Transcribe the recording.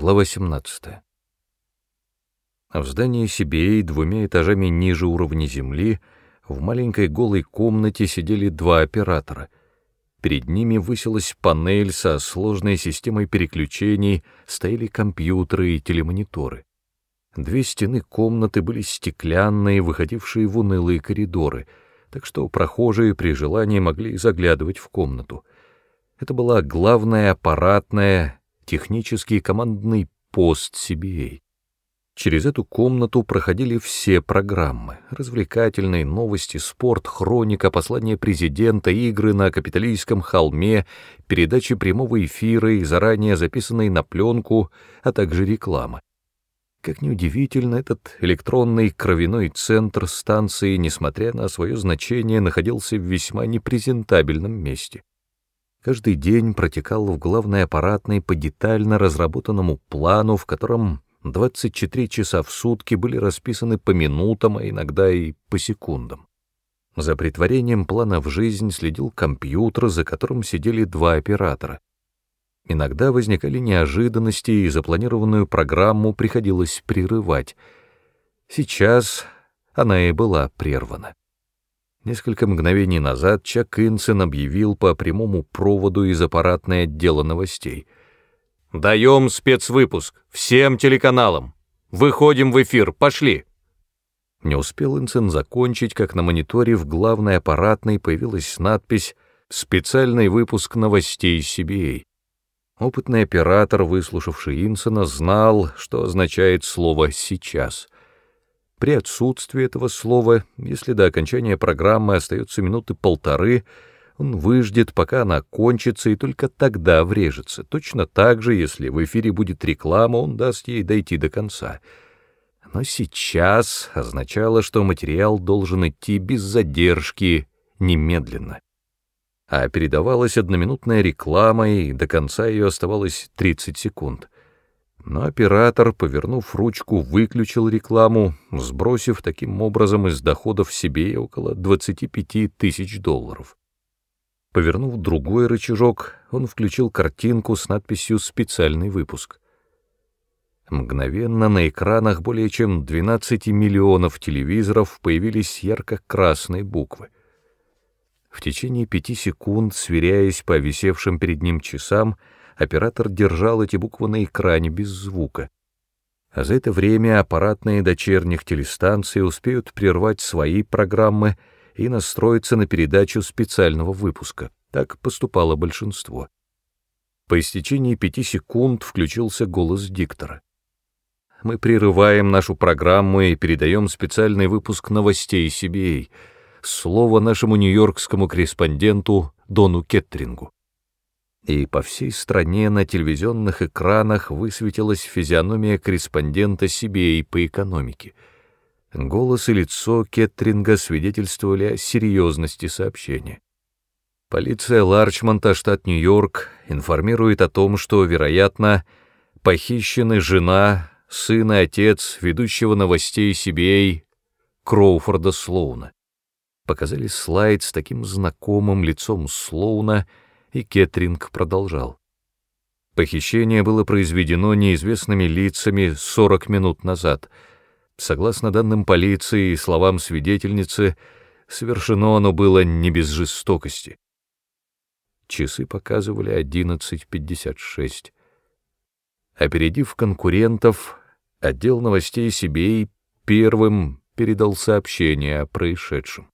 Глава 17. В здании Сибиэй, двумя этажами ниже уровня земли, в маленькой голой комнате сидели два оператора. Перед ними высилась панель со сложной системой переключений, стояли компьютеры и телемониторы. Две стены комнаты были стеклянные, выходившие в унылые коридоры, так что прохожие при желании могли заглядывать в комнату. Это была главная аппаратная, технический командный пост CBA. Через эту комнату проходили все программы — развлекательные, новости, спорт, хроника, послание президента, игры на капиталистском холме, передачи прямого эфира и заранее записанные на пленку, а также реклама. Как неудивительно, этот электронный кровяной центр станции, несмотря на свое значение, находился в весьма непрезентабельном месте каждый день протекал в главной аппаратной по детально разработанному плану, в котором 24 часа в сутки были расписаны по минутам, а иногда и по секундам. За притворением плана в жизнь следил компьютер, за которым сидели два оператора. Иногда возникали неожиданности, и запланированную программу приходилось прерывать. Сейчас она и была прервана. Несколько мгновений назад Чак Инсен объявил по прямому проводу из аппаратной отдела новостей. «Даем спецвыпуск! Всем телеканалам! Выходим в эфир! Пошли!» Не успел Инсен закончить, как на мониторе в главной аппаратной появилась надпись «Специальный выпуск новостей CBA». Опытный оператор, выслушавший Инсена, знал, что означает слово «сейчас». При отсутствии этого слова, если до окончания программы остается минуты полторы, он выждет, пока она кончится, и только тогда врежется. Точно так же, если в эфире будет реклама, он даст ей дойти до конца. Но сейчас означало, что материал должен идти без задержки, немедленно. А передавалась одноминутная реклама, и до конца ее оставалось 30 секунд — но оператор, повернув ручку, выключил рекламу, сбросив таким образом из доходов себе около 25 тысяч долларов. Повернув другой рычажок, он включил картинку с надписью «Специальный выпуск». Мгновенно на экранах более чем 12 миллионов телевизоров появились ярко-красные буквы. В течение пяти секунд, сверяясь по висевшим перед ним часам, оператор держал эти буквы на экране без звука. А за это время аппаратные дочерних телестанций успеют прервать свои программы и настроиться на передачу специального выпуска. Так поступало большинство. По истечении пяти секунд включился голос диктора. Мы прерываем нашу программу и передаем специальный выпуск новостей CBA. Слово нашему нью-йоркскому корреспонденту Дону Кеттрингу и по всей стране на телевизионных экранах высветилась физиономия корреспондента Сибей по экономике. Голос и лицо Кеттринга свидетельствовали о серьезности сообщения. Полиция Ларчмонта, штат Нью-Йорк, информирует о том, что, вероятно, похищены жена, сын и отец ведущего новостей CBA Кроуфорда Слоуна. Показали слайд с таким знакомым лицом Слоуна — и Кетринг продолжал. Похищение было произведено неизвестными лицами 40 минут назад. Согласно данным полиции и словам свидетельницы, совершено оно было не без жестокости. Часы показывали 11.56. Опередив конкурентов, отдел новостей Сибей первым передал сообщение о происшедшем.